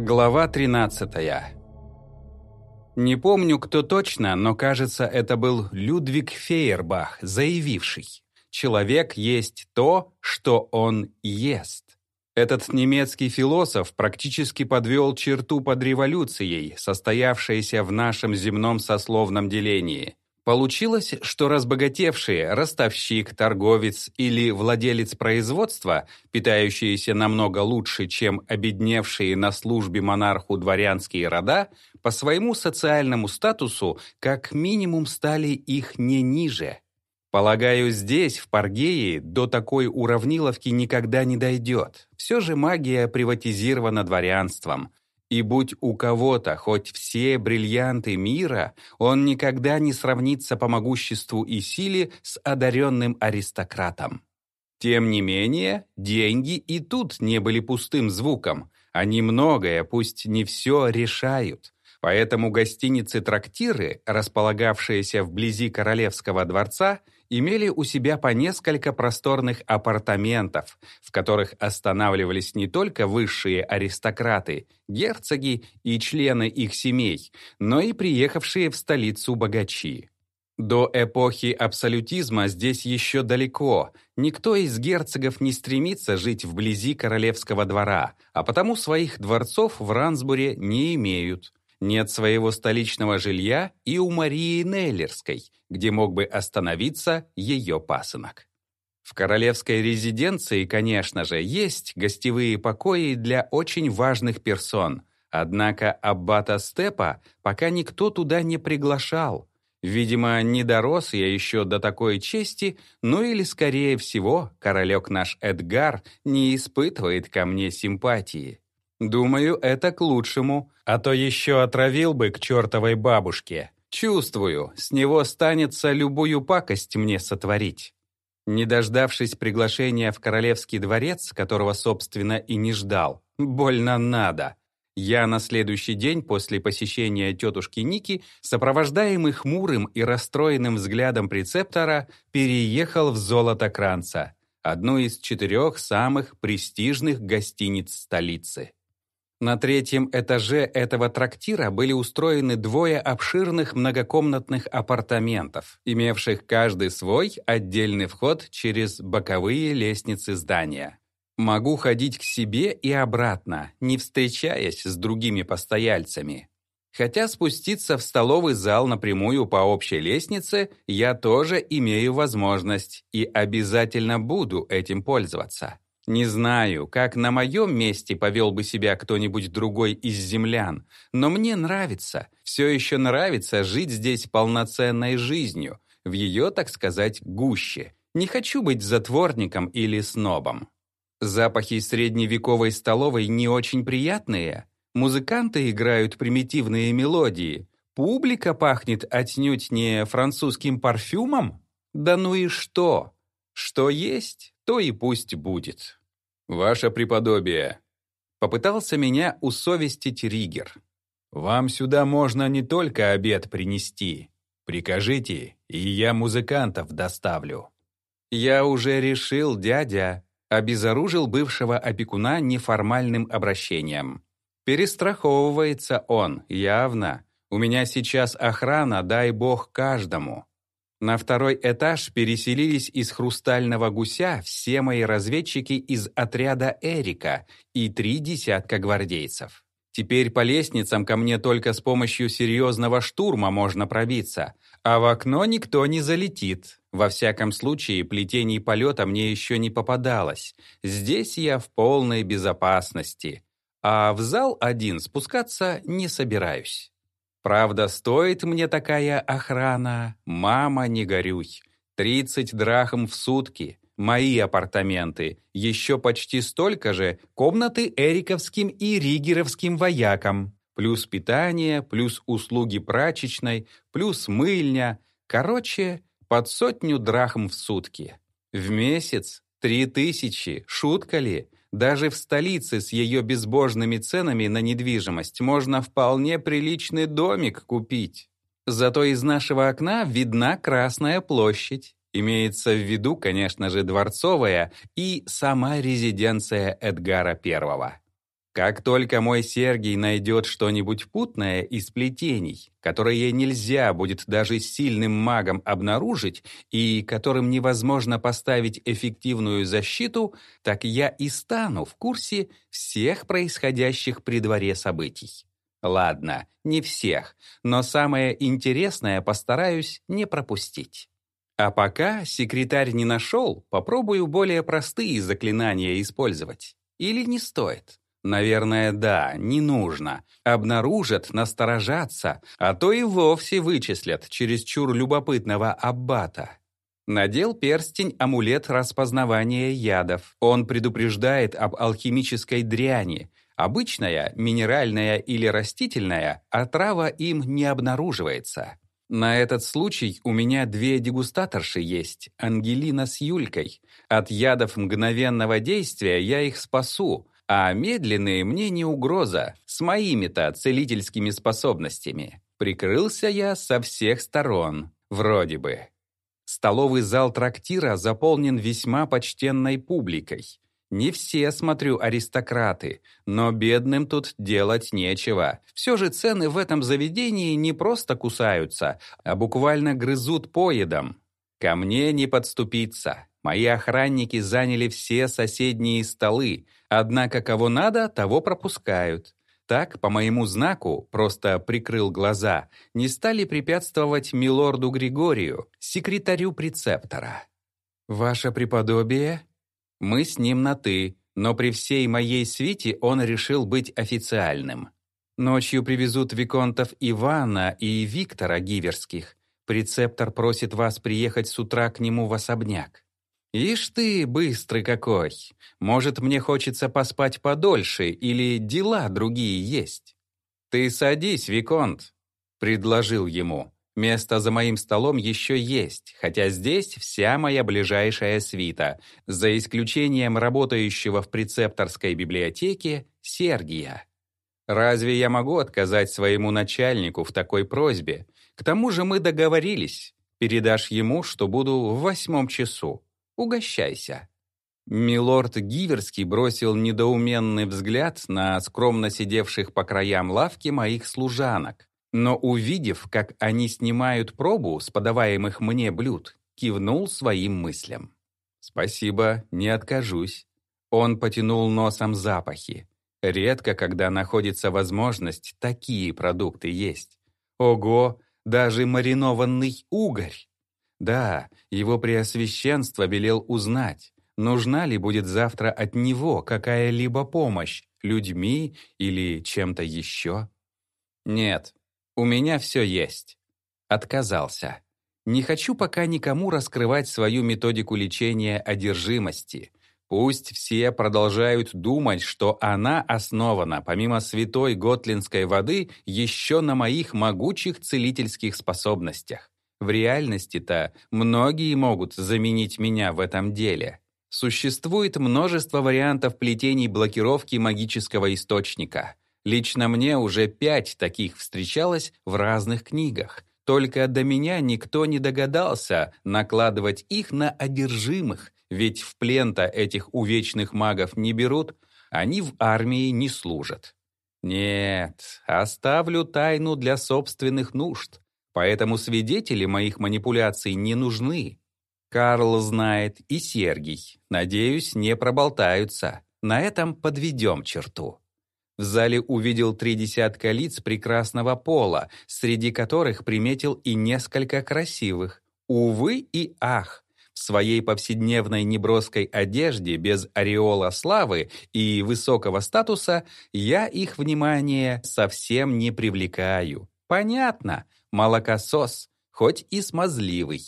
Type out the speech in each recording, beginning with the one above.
Глава 13 Не помню, кто точно, но кажется, это был Людвиг Фейербах, заявивший «Человек есть то, что он ест». Этот немецкий философ практически подвел черту под революцией, состоявшейся в нашем земном сословном делении. Получилось, что разбогатевшие, ростовщик, торговец или владелец производства, питающиеся намного лучше, чем обедневшие на службе монарху дворянские рода, по своему социальному статусу как минимум стали их не ниже. Полагаю, здесь, в Паргее, до такой уравниловки никогда не дойдет. Все же магия приватизирована дворянством, и будь у кого-то хоть все бриллианты мира, он никогда не сравнится по могуществу и силе с одаренным аристократом. Тем не менее, деньги и тут не были пустым звуком. Они многое, пусть не все, решают. Поэтому гостиницы-трактиры, располагавшиеся вблизи Королевского дворца, имели у себя по несколько просторных апартаментов, в которых останавливались не только высшие аристократы, герцоги и члены их семей, но и приехавшие в столицу богачи. До эпохи абсолютизма здесь еще далеко. Никто из герцогов не стремится жить вблизи королевского двора, а потому своих дворцов в Рансбуре не имеют. Нет своего столичного жилья и у Марии Нейлерской, где мог бы остановиться ее пасынок. В королевской резиденции, конечно же, есть гостевые покои для очень важных персон, однако аббата Степа пока никто туда не приглашал. Видимо, не дорос я еще до такой чести, ну или, скорее всего, королек наш Эдгар не испытывает ко мне симпатии. Думаю, это к лучшему, а то еще отравил бы к чертовой бабушке. Чувствую, с него станется любую пакость мне сотворить. Не дождавшись приглашения в королевский дворец, которого, собственно, и не ждал, больно надо. Я на следующий день после посещения тетушки Ники, сопровождаемый хмурым и расстроенным взглядом прецептора, переехал в Золотокранца, одну из четырех самых престижных гостиниц столицы. На третьем этаже этого трактира были устроены двое обширных многокомнатных апартаментов, имевших каждый свой отдельный вход через боковые лестницы здания. Могу ходить к себе и обратно, не встречаясь с другими постояльцами. Хотя спуститься в столовый зал напрямую по общей лестнице я тоже имею возможность и обязательно буду этим пользоваться. Не знаю, как на моем месте повел бы себя кто-нибудь другой из землян, но мне нравится, все еще нравится жить здесь полноценной жизнью, в ее, так сказать, гуще. Не хочу быть затворником или снобом. Запахи средневековой столовой не очень приятные. Музыканты играют примитивные мелодии. Публика пахнет отнюдь не французским парфюмом. Да ну и что? Что есть, то и пусть будет. «Ваше преподобие!» Попытался меня усовестить Ригер. «Вам сюда можно не только обед принести. Прикажите, и я музыкантов доставлю». «Я уже решил, дядя», обезоружил бывшего опекуна неформальным обращением. Перестраховывается он, явно. У меня сейчас охрана, дай бог каждому. На второй этаж переселились из «Хрустального гуся» все мои разведчики из отряда «Эрика» и три десятка гвардейцев. Теперь по лестницам ко мне только с помощью серьезного штурма можно пробиться, а в окно никто не залетит. Во всяком случае, плетений полета мне еще не попадалось. Здесь я в полной безопасности. А в зал один спускаться не собираюсь. Правда, стоит мне такая охрана, мама, не горюй. Тридцать драхм в сутки, мои апартаменты, еще почти столько же комнаты эриковским и ригеровским воякам, плюс питание, плюс услуги прачечной, плюс мыльня. Короче, под сотню драхм в сутки. В месяц три тысячи, шутка ли? Даже в столице с ее безбожными ценами на недвижимость можно вполне приличный домик купить. Зато из нашего окна видна Красная площадь. Имеется в виду, конечно же, Дворцовая и сама резиденция Эдгара I. Как только мой Сергий найдет что-нибудь путное из плетений, которое нельзя будет даже сильным магом обнаружить и которым невозможно поставить эффективную защиту, так я и стану в курсе всех происходящих при дворе событий. Ладно, не всех, но самое интересное постараюсь не пропустить. А пока секретарь не нашел, попробую более простые заклинания использовать. Или не стоит? Наверное, да, не нужно. Обнаружат, насторожатся, а то и вовсе вычислят чересчур любопытного аббата. Надел перстень-амулет распознавания ядов. Он предупреждает об алхимической дряни. Обычная, минеральная или растительная, отрава им не обнаруживается. На этот случай у меня две дегустаторши есть, Ангелина с Юлькой. От ядов мгновенного действия я их спасу, а медленные мне не угроза, с моими-то целительскими способностями. Прикрылся я со всех сторон, вроде бы. Столовый зал трактира заполнен весьма почтенной публикой. Не все, смотрю, аристократы, но бедным тут делать нечего. Все же цены в этом заведении не просто кусаются, а буквально грызут поедом. Ко мне не подступиться. Мои охранники заняли все соседние столы, однако кого надо, того пропускают. Так, по моему знаку, просто прикрыл глаза, не стали препятствовать милорду Григорию, секретарю прецептора. «Ваше преподобие?» Мы с ним на «ты», но при всей моей свите он решил быть официальным. Ночью привезут виконтов Ивана и Виктора Гиверских. Прецептор просит вас приехать с утра к нему в особняк. «Ишь ты, быстрый какой! Может, мне хочется поспать подольше или дела другие есть?» «Ты садись, Виконт», — предложил ему. «Место за моим столом еще есть, хотя здесь вся моя ближайшая свита, за исключением работающего в прецепторской библиотеке Сергия. Разве я могу отказать своему начальнику в такой просьбе? К тому же мы договорились. Передашь ему, что буду в восьмом часу. Угощайся». Милорд Гиверский бросил недоуменный взгляд на скромно сидевших по краям лавки моих служанок, но, увидев, как они снимают пробу с подаваемых мне блюд, кивнул своим мыслям. «Спасибо, не откажусь». Он потянул носом запахи. Редко, когда находится возможность такие продукты есть. Ого, даже маринованный угорь! Да, его преосвященство велел узнать, нужна ли будет завтра от него какая-либо помощь, людьми или чем-то еще. Нет, у меня все есть. Отказался. Не хочу пока никому раскрывать свою методику лечения одержимости. Пусть все продолжают думать, что она основана, помимо святой готлинской воды, еще на моих могучих целительских способностях. В реальности-то многие могут заменить меня в этом деле. Существует множество вариантов плетений блокировки магического источника. Лично мне уже пять таких встречалось в разных книгах. Только до меня никто не догадался накладывать их на одержимых, ведь в плен-то этих увечных магов не берут, они в армии не служат. Нет, оставлю тайну для собственных нужд. Поэтому свидетели моих манипуляций не нужны. Карл знает и Сергий. Надеюсь, не проболтаются. На этом подведем черту. В зале увидел три десятка лиц прекрасного пола, среди которых приметил и несколько красивых. Увы и ах, в своей повседневной неброской одежде без ореола славы и высокого статуса я их внимание совсем не привлекаю. Понятно, молокосос, хоть и смазливый.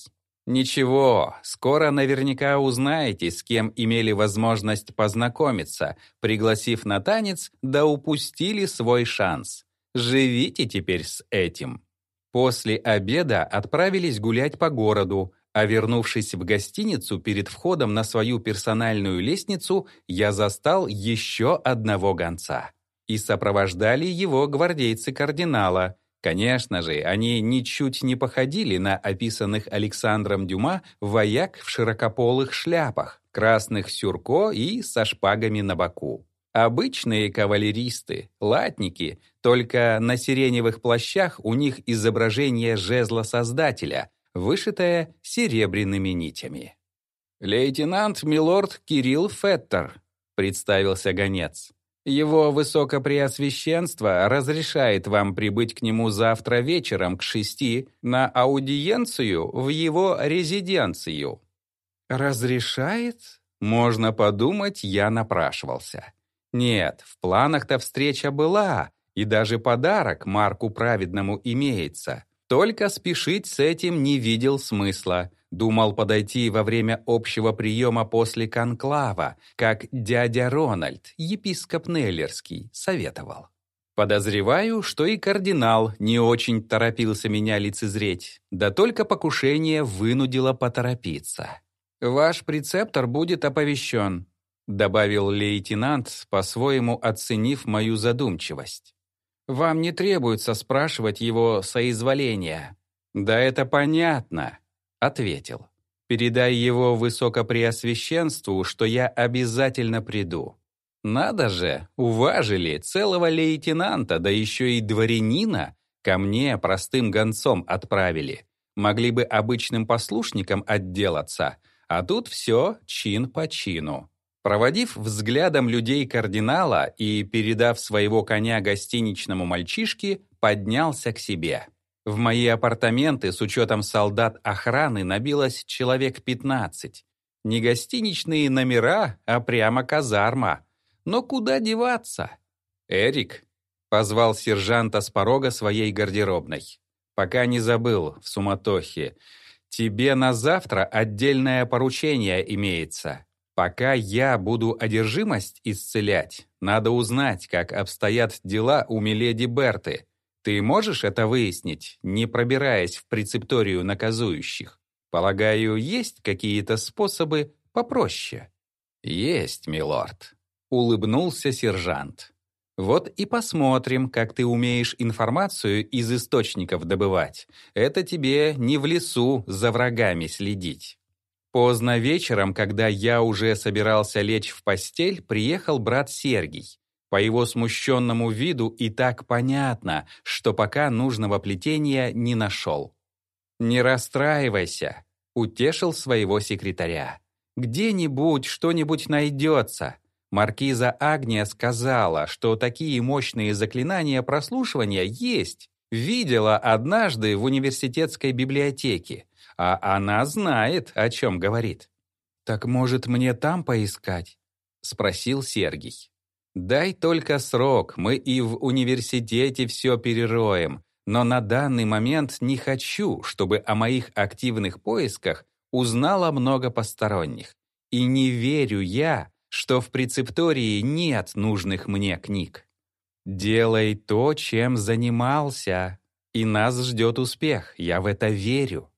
Ничего, скоро наверняка узнаете, с кем имели возможность познакомиться, пригласив на танец, да упустили свой шанс. Живите теперь с этим. После обеда отправились гулять по городу, а вернувшись в гостиницу перед входом на свою персональную лестницу, я застал еще одного гонца. И сопровождали его гвардейцы кардинала, Конечно же, они ничуть не походили на описанных Александром Дюма вояк в широкополых шляпах, красных сюрко и со шпагами на боку. Обычные кавалеристы, латники, только на сиреневых плащах у них изображение жезла Создателя, вышитое серебряными нитями. «Лейтенант Милорд Кирилл Феттер», — представился гонец. «Его Высокопреосвященство разрешает вам прибыть к нему завтра вечером к шести на аудиенцию в его резиденцию». «Разрешает?» Можно подумать, я напрашивался. Нет, в планах-то встреча была, и даже подарок Марку Праведному имеется. Только спешить с этим не видел смысла. Думал подойти во время общего приема после конклава, как дядя Рональд, епископ Неллерский, советовал. Подозреваю, что и кардинал не очень торопился меня лицезреть, да только покушение вынудило поторопиться. «Ваш прецептор будет оповещен», — добавил лейтенант, по-своему оценив мою задумчивость. «Вам не требуется спрашивать его соизволения». «Да это понятно», — ответил. «Передай его высокопреосвященству, что я обязательно приду». Надо же, уважили целого лейтенанта, да еще и дворянина, ко мне простым гонцом отправили. Могли бы обычным послушникам отделаться, а тут все чин по чину. Проводив взглядом людей кардинала и передав своего коня гостиничному мальчишке, поднялся к себе. В мои апартаменты с учетом солдат охраны набилось человек 15. Не гостиничные номера, а прямо казарма. Но куда деваться? «Эрик», — позвал сержанта с порога своей гардеробной. «Пока не забыл, в суматохе. Тебе на завтра отдельное поручение имеется. Пока я буду одержимость исцелять, надо узнать, как обстоят дела у миледи Берты. Ты можешь это выяснить, не пробираясь в прецепторию наказующих? Полагаю, есть какие-то способы попроще? Есть, милорд. Улыбнулся сержант. Вот и посмотрим, как ты умеешь информацию из источников добывать. Это тебе не в лесу за врагами следить. Поздно вечером, когда я уже собирался лечь в постель, приехал брат Сергий. По его смущенному виду и так понятно, что пока нужного плетения не нашел. «Не расстраивайся», — утешил своего секретаря. «Где-нибудь что-нибудь найдется. Маркиза Агния сказала, что такие мощные заклинания прослушивания есть. Видела однажды в университетской библиотеке, а она знает, о чем говорит. «Так, может, мне там поискать?» — спросил Сергий. «Дай только срок, мы и в университете все перероем, но на данный момент не хочу, чтобы о моих активных поисках узнало много посторонних. И не верю я, что в прецептории нет нужных мне книг. Делай то, чем занимался, и нас ждет успех, я в это верю.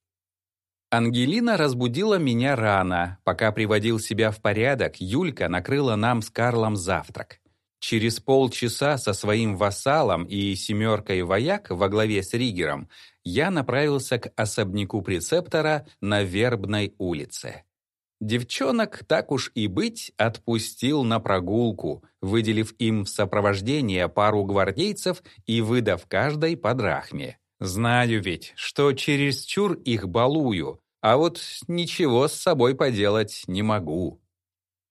Ангелина разбудила меня рано. Пока приводил себя в порядок, Юлька накрыла нам с Карлом завтрак. Через полчаса со своим вассалом и семеркой вояк во главе с Ригером я направился к особняку прецептора на Вербной улице. Девчонок, так уж и быть, отпустил на прогулку, выделив им в сопровождение пару гвардейцев и выдав каждой по драхме. Знаю ведь, что чересчур их балую, а вот ничего с собой поделать не могу.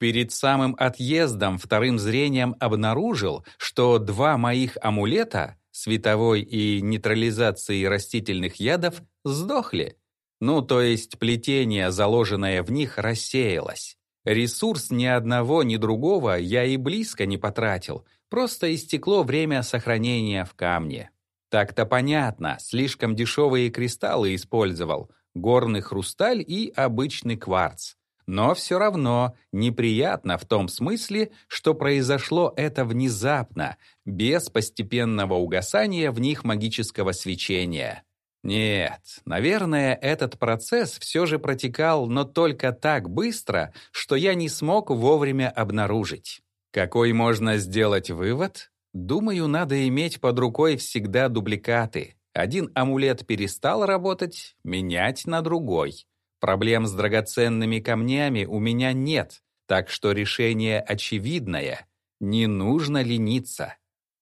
Перед самым отъездом вторым зрением обнаружил, что два моих амулета, световой и нейтрализации растительных ядов, сдохли. Ну, то есть плетение, заложенное в них, рассеялось. Ресурс ни одного, ни другого я и близко не потратил, просто истекло время сохранения в камне. Так-то понятно, слишком дешевые кристаллы использовал, горный хрусталь и обычный кварц. Но все равно неприятно в том смысле, что произошло это внезапно, без постепенного угасания в них магического свечения. Нет, наверное, этот процесс все же протекал, но только так быстро, что я не смог вовремя обнаружить. Какой можно сделать вывод? Думаю, надо иметь под рукой всегда дубликаты. Один амулет перестал работать, менять на другой. Проблем с драгоценными камнями у меня нет, так что решение очевидное. Не нужно лениться.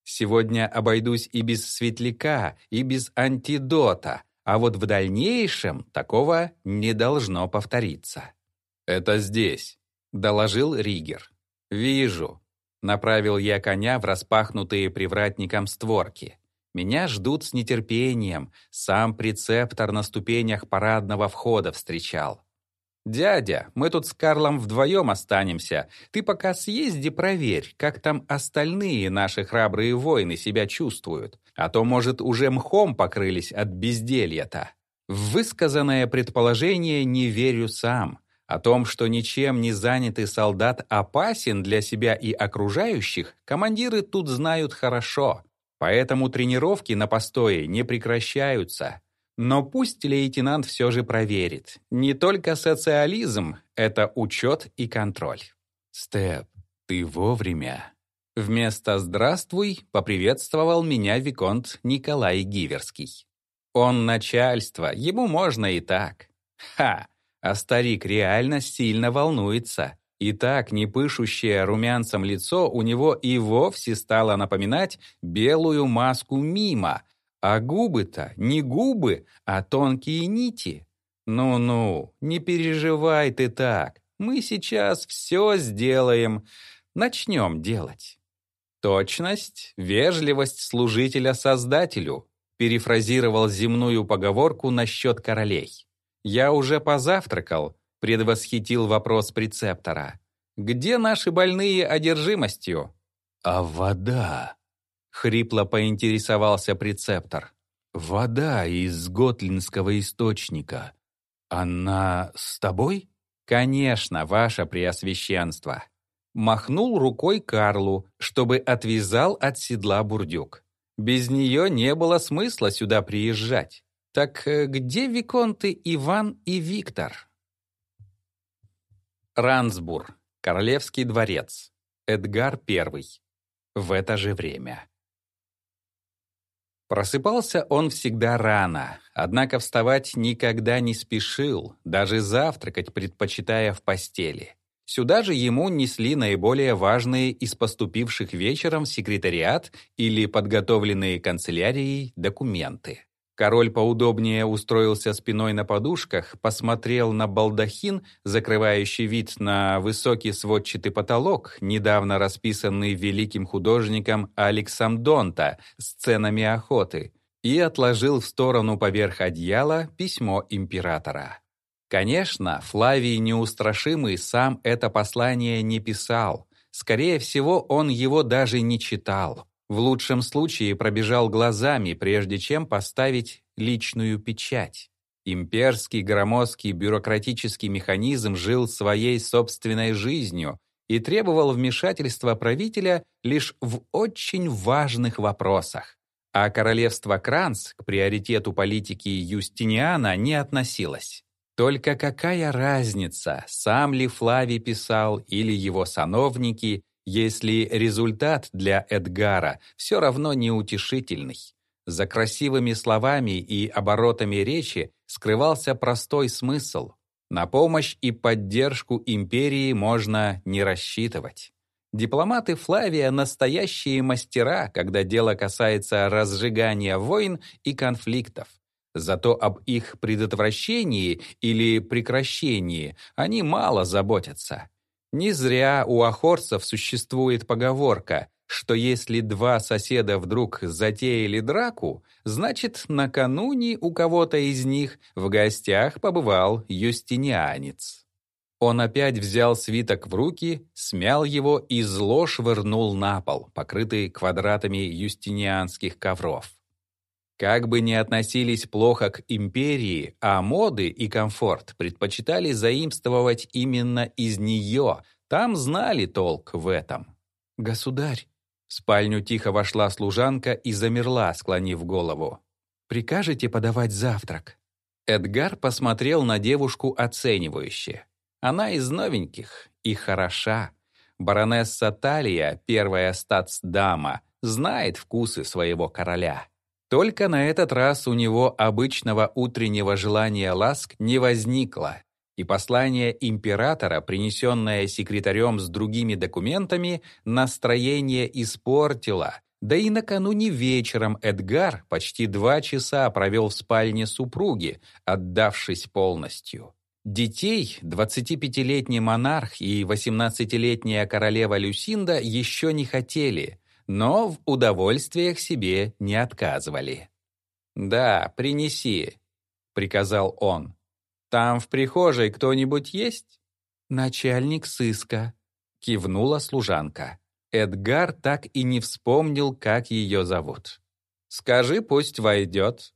Сегодня обойдусь и без светляка, и без антидота, а вот в дальнейшем такого не должно повториться. «Это здесь», — доложил Ригер. «Вижу». Направил я коня в распахнутые привратником створки. Меня ждут с нетерпением. Сам прецептор на ступенях парадного входа встречал. «Дядя, мы тут с Карлом вдвоем останемся. Ты пока съезди проверь, как там остальные наши храбрые воины себя чувствуют. А то, может, уже мхом покрылись от безделья-то». В высказанное предположение не верю сам. О том, что ничем не занятый солдат опасен для себя и окружающих, командиры тут знают хорошо. Поэтому тренировки на постое не прекращаются. Но пусть лейтенант все же проверит. Не только социализм — это учет и контроль. «Степ, ты вовремя». Вместо «здравствуй» поприветствовал меня Виконт Николай Гиверский. Он начальство, ему можно и так. Ха! А старик реально сильно волнуется. И так непышущее румянцем лицо у него и вовсе стало напоминать белую маску мима, а губы-то не губы, а тонкие нити. Ну-ну, не переживай ты так. Мы сейчас все сделаем. Начнем делать. Точность, вежливость служителя Создателю, перефразировал земную поговорку насчет королей. «Я уже позавтракал», — предвосхитил вопрос прецептора. «Где наши больные одержимостью?» «А вода?» — хрипло поинтересовался прецептор. «Вода из готлинского источника. Она с тобой?» «Конечно, ваше преосвященство». Махнул рукой Карлу, чтобы отвязал от седла бурдюк. Без нее не было смысла сюда приезжать. Так э, где виконты Иван и Виктор? Рансбур, Королевский дворец, Эдгар I. В это же время. Просыпался он всегда рано, однако вставать никогда не спешил, даже завтракать предпочитая в постели. Сюда же ему несли наиболее важные из поступивших вечером секретариат или подготовленные канцелярией документы. Король поудобнее устроился спиной на подушках, посмотрел на балдахин, закрывающий вид на высокий сводчатый потолок, недавно расписанный великим художником Алексом Донта сценами охоты, и отложил в сторону поверх одеяла письмо императора. Конечно, Флавий Неустрашимый сам это послание не писал. Скорее всего, он его даже не читал. В лучшем случае пробежал глазами, прежде чем поставить личную печать. Имперский громоздкий бюрократический механизм жил своей собственной жизнью и требовал вмешательства правителя лишь в очень важных вопросах. А королевство Кранц к приоритету политики Юстиниана не относилось. Только какая разница, сам ли Флавий писал или его сановники, если результат для Эдгара все равно неутешительный. За красивыми словами и оборотами речи скрывался простой смысл. На помощь и поддержку империи можно не рассчитывать. Дипломаты Флавия — настоящие мастера, когда дело касается разжигания войн и конфликтов. Зато об их предотвращении или прекращении они мало заботятся. Не зря у ахорцев существует поговорка, что если два соседа вдруг затеяли драку, значит, накануне у кого-то из них в гостях побывал юстинианец. Он опять взял свиток в руки, смял его и зло швырнул на пол, покрытый квадратами юстинианских ковров. Как бы ни относились плохо к империи, а моды и комфорт предпочитали заимствовать именно из нее, там знали толк в этом. «Государь!» В спальню тихо вошла служанка и замерла, склонив голову. «Прикажете подавать завтрак?» Эдгар посмотрел на девушку оценивающе. Она из новеньких и хороша. Баронесса Талия, первая статсдама, знает вкусы своего короля. Только на этот раз у него обычного утреннего желания ласк не возникло. и послание императора, принесенное секретарем с другими документами, настроение испортило. Да и накануне вечером Эдгар почти два часа провел в спальне супруги, отдавшись полностью. Детей 25-летний монарх и 18-летняя королева Люсинда еще не хотели, но в удовольствиях себе не отказывали. «Да, принеси», — приказал он. «Там в прихожей кто-нибудь есть?» «Начальник сыска», — кивнула служанка. Эдгар так и не вспомнил, как ее зовут. «Скажи, пусть войдет».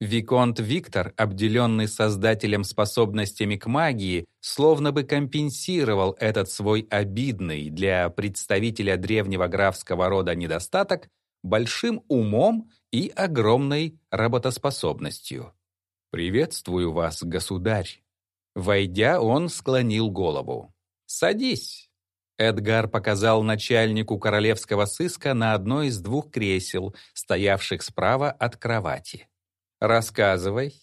Виконт Виктор, обделенный создателем способностями к магии, словно бы компенсировал этот свой обидный для представителя древнего графского рода недостаток большим умом и огромной работоспособностью. «Приветствую вас, государь!» Войдя, он склонил голову. «Садись!» Эдгар показал начальнику королевского сыска на одно из двух кресел, стоявших справа от кровати. «Рассказывай.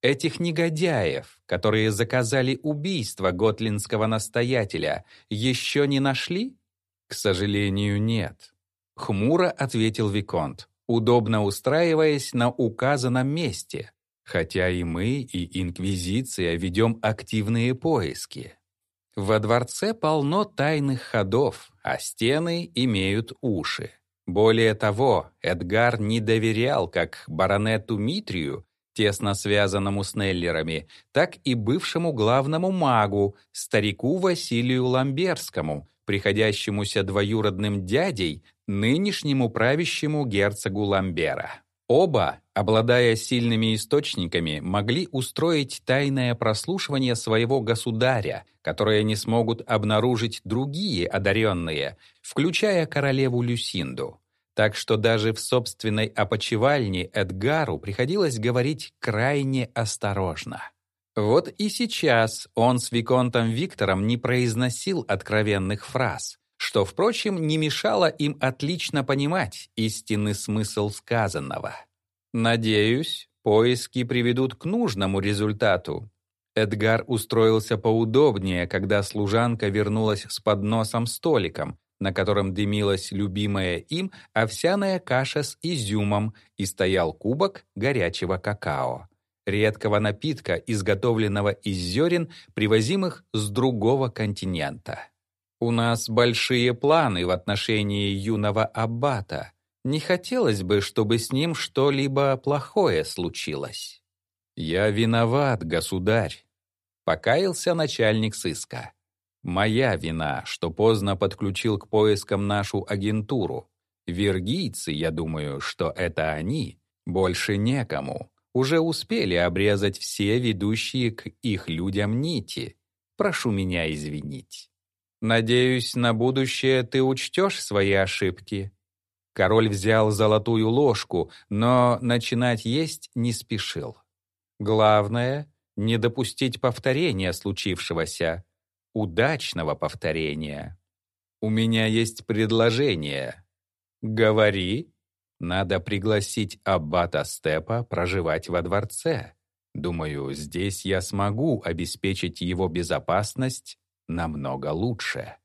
Этих негодяев, которые заказали убийство готлинского настоятеля, еще не нашли?» «К сожалению, нет», — хмуро ответил Виконт, удобно устраиваясь на указанном месте, хотя и мы, и Инквизиция ведем активные поиски. Во дворце полно тайных ходов, а стены имеют уши. Более того, Эдгар не доверял как баронету Митрию, тесно связанному с Неллерами, так и бывшему главному магу, старику Василию Ламберскому, приходящемуся двоюродным дядей нынешнему правящему герцогу Ламбера. Оба, обладая сильными источниками, могли устроить тайное прослушивание своего государя, которое не смогут обнаружить другие одаренные, включая королеву Люсинду. Так что даже в собственной опочивальне Эдгару приходилось говорить крайне осторожно. Вот и сейчас он с Виконтом Виктором не произносил откровенных фраз, что, впрочем, не мешало им отлично понимать истинный смысл сказанного. «Надеюсь, поиски приведут к нужному результату». Эдгар устроился поудобнее, когда служанка вернулась с подносом столиком, на котором дымилась любимая им овсяная каша с изюмом и стоял кубок горячего какао, редкого напитка, изготовленного из зерен, привозимых с другого континента. У нас большие планы в отношении юного аббата. Не хотелось бы, чтобы с ним что-либо плохое случилось. Я виноват, государь, покаялся начальник сыска. Моя вина, что поздно подключил к поискам нашу агентуру. Вергийцы, я думаю, что это они, больше некому. Уже успели обрезать все ведущие к их людям нити. Прошу меня извинить. Надеюсь, на будущее ты учтешь свои ошибки». Король взял золотую ложку, но начинать есть не спешил. Главное — не допустить повторения случившегося, удачного повторения. «У меня есть предложение». «Говори». Надо пригласить аббата Степа проживать во дворце. Думаю, здесь я смогу обеспечить его безопасность намного лучше.